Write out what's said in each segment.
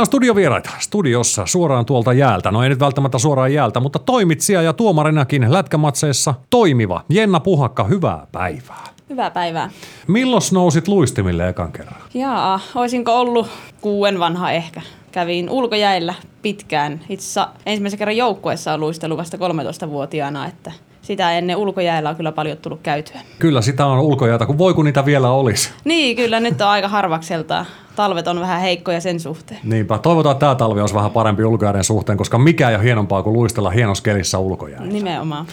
Tänään on studiovieraita studiossa suoraan tuolta jäältä. No ei nyt välttämättä suoraan jäältä, mutta toimitsija ja tuomarinakin lätkämatseissa toimiva Jenna Puhakka, hyvää päivää. Hyvää päivää. Milloin nousit luistimille ekan kerran? Jaa, olisinko ollut kuuen vanha ehkä. Kävin ulkojäillä pitkään. Itse asiassa ensimmäisen kerran joukkueessa on luistelu vasta 13-vuotiaana, että sitä ennen ulkojäällä on kyllä paljon tullut käytyä. Kyllä sitä on ulkojäätä, kun voi kun niitä vielä olisi. Niin, kyllä nyt on aika harvakselta. Talvet on vähän heikkoja sen suhteen. Niinpä. Toivotaan, että tämä talvi olisi vähän parempi ulkojääden suhteen, koska mikä ei ole hienompaa kuin luistella hienossa kelissä ulkojäällä. Nimenomaan.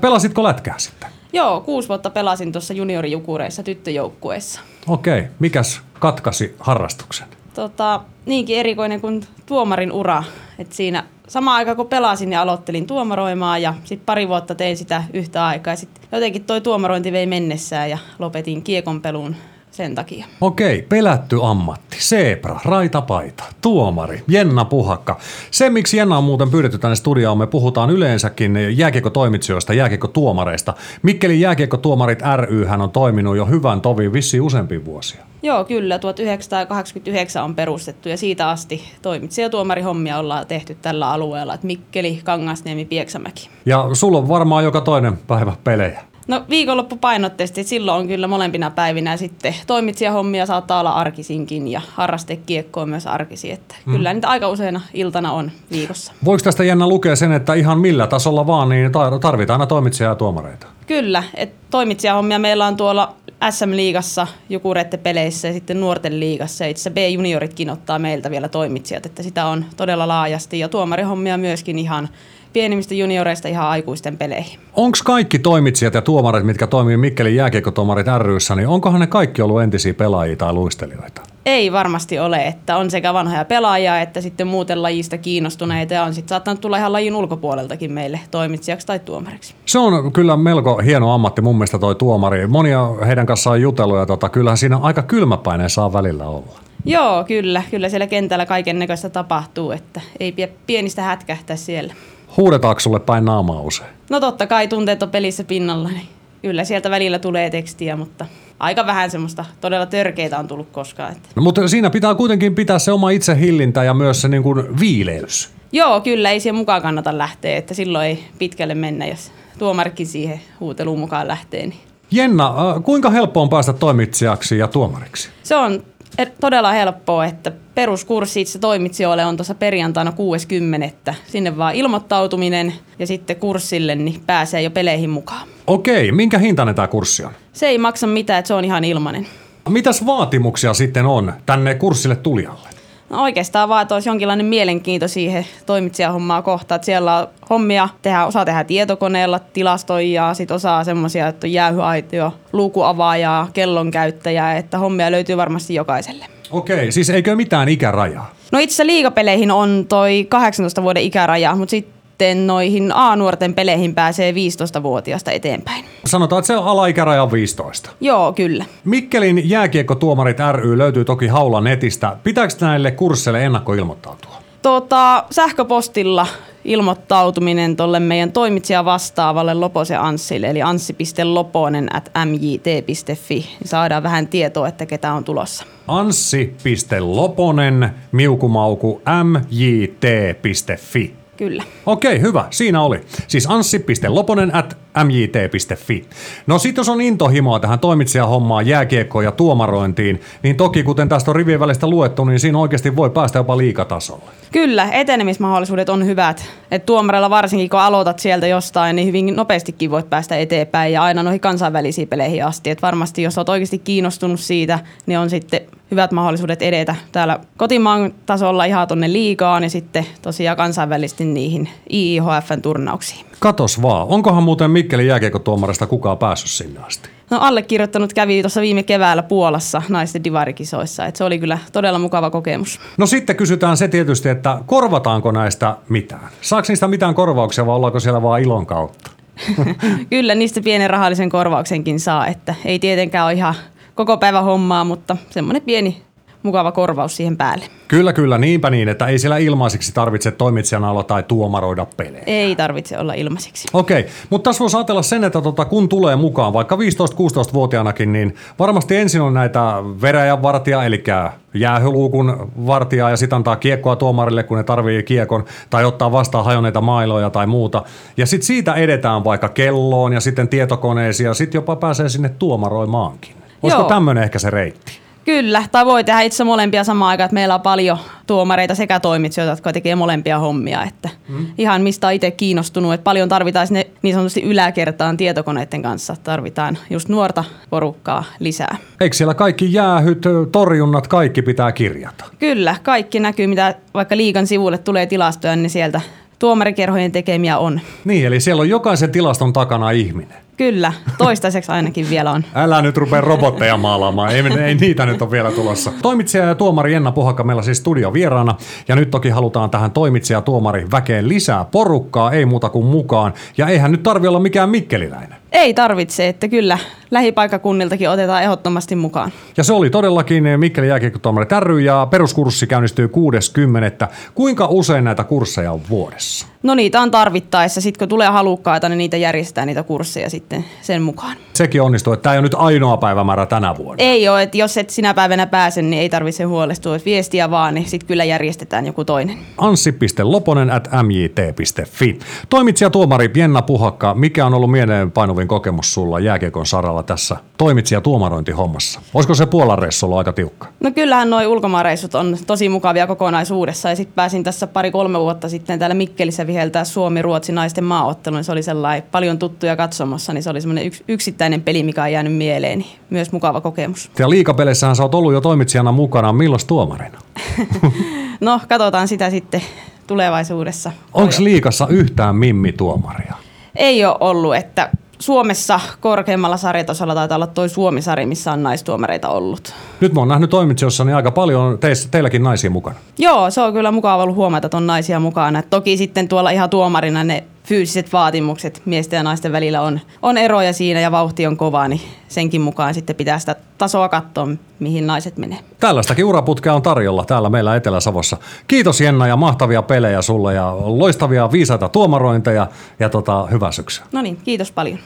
Pelasitko lätkää sitten? Joo, kuusi vuotta pelasin tuossa juniorijukureissa tyttöjoukkueessa. Okei, mikäs katkasi harrastuksen? Tota, niinkin erikoinen kuin tuomarin ura. Et siinä sama aika kun pelasin, niin aloittelin tuomaroimaan ja sitten pari vuotta tein sitä yhtä aikaa. Sitten jotenkin toi tuomarointi vei mennessään ja lopetin kiekonpeluun sen takia. Okei, pelätty ammatti. Seepra, raitapaita, tuomari, Jenna Puhakka. Se, miksi Jenna on muuten pyydetty tänne studioon, me puhutaan yleensäkin jääkiekko-toimitsijoista, jääkiekko-tuomareista. Mikkelin jääkiekko-tuomarit ry hän on toiminut jo hyvän tovin vissiin useampia vuosia. Joo, kyllä. 1989 on perustettu ja siitä asti toimitsijatuomarihommia ollaan tehty tällä alueella. Että Mikkeli, Kangasniemi, Pieksämäki. Ja sulla on varmaan joka toinen päivä pelejä. No viikonloppu painotteisesti, silloin on kyllä molempina päivinä sitten toimitsijahommia saattaa olla arkisinkin ja harrastekiekkoa myös arkisi, että mm. kyllä niitä aika useina iltana on viikossa. Voiko tästä jännä lukea sen, että ihan millä tasolla vaan, niin tarvitaan aina toimitsijaa ja tuomareita? Kyllä, että toimitsijahommia meillä on tuolla SM-liigassa, Jukurette peleissä ja sitten nuorten liigassa. Itse B-junioritkin ottaa meiltä vielä toimitsijat, että sitä on todella laajasti ja tuomarihommia myöskin ihan pienimmistä junioreista ihan aikuisten peleihin. Onko kaikki toimitsijat ja tuomarit, mitkä toimii Mikkelin jääkiekkotuomarit ryssä, niin onkohan ne kaikki ollut entisiä pelaajia tai luistelijoita? Ei varmasti ole, että on sekä vanhoja pelaajia että sitten muuten lajista kiinnostuneita ja on sitten saattanut tulla ihan lajin ulkopuoleltakin meille toimitsijaksi tai tuomariksi. Se on kyllä melko hieno ammatti mun mielestä toi tuomari. Monia heidän kanssaan on jutellut ja tota, kyllähän siinä aika kylmäpäinen saa välillä olla. Joo, kyllä. Kyllä siellä kentällä kaiken näköistä tapahtuu, että ei pidä pienistä hätkähtää siellä. Huudetaanko sulle päin naamaa usein? No totta kai tunteet on pelissä pinnalla, niin kyllä sieltä välillä tulee tekstiä, mutta aika vähän semmoista todella törkeitä on tullut koskaan. Että. No, mutta siinä pitää kuitenkin pitää se oma itsehillintä ja myös se niin kuin viileys. Joo, kyllä ei siihen mukaan kannata lähteä, että silloin ei pitkälle mennä, jos tuomarikin siihen huuteluun mukaan lähtee. Niin. Jenna, äh, kuinka helppo on päästä toimitsijaksi ja tuomariksi? Se on todella helppoa, että peruskurssi itse toimitsijoille on tuossa perjantaina 60. Sinne vaan ilmoittautuminen ja sitten kurssille niin pääsee jo peleihin mukaan. Okei, minkä hintainen tämä kurssi on? Se ei maksa mitään, että se on ihan ilmainen. Mitäs vaatimuksia sitten on tänne kurssille tulijalle? No oikeastaan vaan, että olisi jonkinlainen mielenkiinto siihen toimitsijahommaa kohtaan. Että siellä on hommia, tehdä, osaa tehdä tietokoneella, tilastoijaa, sitten osaa semmoisia, että on jäähyaitio, lukuavaajaa, kellonkäyttäjää, että hommia löytyy varmasti jokaiselle. Okei, siis eikö mitään ikärajaa? No itse asiassa liigapeleihin on toi 18 vuoden ikäraja, mutta sitten sitten noihin A-nuorten peleihin pääsee 15-vuotiaasta eteenpäin. Sanotaan, että se alaikäraja on 15. Joo, kyllä. Mikkelin jääkiekkotuomarit ry löytyy toki Haula netistä. Pitääkö näille kursseille ennakkoilmoittautua? Tota, sähköpostilla ilmoittautuminen tuolle meidän toimitsija vastaavalle Loposen Anssille, eli anssi.loponen at mjt.fi, niin saadaan vähän tietoa, että ketä on tulossa. Anssi.loponen, miukumauku, mjt.fi. Kyllä. Okei, hyvä. Siinä oli. Siis anssi.loponen at mjt.fi. No sit jos on intohimoa tähän toimitsijahommaan, jääkiekkoon ja tuomarointiin, niin toki kuten tästä on rivien välistä luettu, niin siinä oikeasti voi päästä jopa liikatasolle. Kyllä, etenemismahdollisuudet on hyvät. Et tuomarilla varsinkin kun aloitat sieltä jostain, niin hyvin nopeastikin voit päästä eteenpäin ja aina noihin kansainvälisiin peleihin asti. Et varmasti jos olet oikeasti kiinnostunut siitä, niin on sitten hyvät mahdollisuudet edetä täällä kotimaan tasolla ihan tuonne liigaan ja sitten tosiaan kansainvälisesti niihin IIHFn turnauksiin. Katos vaan. Onkohan muuten Mikkelin jääkiekotuomarista kukaan päässyt sinne asti? No allekirjoittanut kävi tuossa viime keväällä Puolassa naisten divarikisoissa. Et se oli kyllä todella mukava kokemus. No sitten kysytään se tietysti, että korvataanko näistä mitään? Saako niistä mitään korvauksia vai ollaanko siellä vaan ilon kautta? kyllä niistä pienen rahallisen korvauksenkin saa, että ei tietenkään ole ihan koko päivä hommaa, mutta semmoinen pieni mukava korvaus siihen päälle. Kyllä, kyllä, niinpä niin, että ei siellä ilmaiseksi tarvitse toimitsijana olla tai tuomaroida pelejä. Ei tarvitse olla ilmaiseksi. Okei, mutta tässä voisi ajatella sen, että tota, kun tulee mukaan vaikka 15-16-vuotiaanakin, niin varmasti ensin on näitä veräjänvartija, eli jäähyluukun vartijaa ja sitten antaa kiekkoa tuomarille, kun ne tarvii kiekon, tai ottaa vastaan hajoneita mailoja tai muuta. Ja sitten siitä edetään vaikka kelloon ja sitten tietokoneisiin ja sitten jopa pääsee sinne tuomaroimaankin. Olisiko tämmöinen ehkä se reitti? Kyllä, tai voi tehdä itse molempia samaan aikaan, että meillä on paljon tuomareita sekä toimitsijoita, jotka tekee molempia hommia, että mm. ihan mistä on itse kiinnostunut, että paljon tarvitaan sinne niin sanotusti yläkertaan tietokoneiden kanssa, tarvitaan just nuorta porukkaa lisää. Eikö siellä kaikki jäähyt, torjunnat, kaikki pitää kirjata? Kyllä, kaikki näkyy, mitä vaikka liikan sivulle tulee tilastoja, niin sieltä tuomarikerhojen tekemiä on. Niin, eli siellä on jokaisen tilaston takana ihminen. Kyllä, toistaiseksi ainakin vielä on. Älä nyt rupea robotteja maalaamaan, ei, ei niitä nyt ole vielä tulossa. Toimitsija ja tuomari Jenna Puhakka meillä siis studio vieraana. Ja nyt toki halutaan tähän toimitsija ja tuomari väkeen lisää porukkaa, ei muuta kuin mukaan. Ja eihän nyt tarvi olla mikään mikkeliläinen. Ei tarvitse, että kyllä lähipaikakunniltakin otetaan ehdottomasti mukaan. Ja se oli todellakin Mikkeli jääkiekkotuomari ry ja peruskurssi käynnistyy 6.10. Kuinka usein näitä kursseja on vuodessa? No niitä on tarvittaessa. Sitten kun tulee halukkaita, niin niitä järjestetään niitä kursseja sitten sen mukaan. Sekin onnistuu, että tämä ei ole nyt ainoa päivämäärä tänä vuonna. Ei ole, että jos et sinä päivänä pääse, niin ei tarvitse huolestua. Että viestiä vaan, niin sitten kyllä järjestetään joku toinen. anssi.loponen at mjt.fi. Toimitsija tuomari Jenna Puhakka, mikä on ollut mieleenpainuvin kokemus sulla jääkiekon saralla tässä toimitsija tuomarointihommassa? Olisiko se Puolan reissu ollut aika tiukka? No kyllähän nuo ulkomaanreissut on tosi mukavia kokonaisuudessa. Ja sitten pääsin tässä pari-kolme vuotta sitten täällä Mikkelissä viheltää Suomi-Ruotsi naisten maaottelu. Niin se oli sellainen paljon tuttuja katsomassa, niin se oli semmoinen yks, yksittäinen peli, mikä on jäänyt mieleeni. Myös mukava kokemus. Ja liikapeleissähän sä oot ollut jo toimitsijana mukana, milloin tuomarina? No, katsotaan sitä sitten tulevaisuudessa. Onko liikassa yhtään mimmi-tuomaria? Ei ole ollut, että Suomessa korkeammalla sarjatasolla taitaa olla toi Suomi-sari, missä on naistuomareita ollut. Nyt mä oon nähnyt toimitsijossa niin aika paljon teissä, teilläkin naisia mukana. Joo, se on kyllä mukava ollut huomata, että on naisia mukana. Et toki sitten tuolla ihan tuomarina ne fyysiset vaatimukset miesten ja naisten välillä on, on eroja siinä ja vauhti on kova, niin senkin mukaan sitten pitää sitä tasoa katsoa, mihin naiset menee. Tällaistakin uraputkea on tarjolla täällä meillä Etelä-Savossa. Kiitos Jenna ja mahtavia pelejä sulle ja loistavia viisaita tuomarointeja ja tota, hyvää syksyä. No niin, kiitos paljon.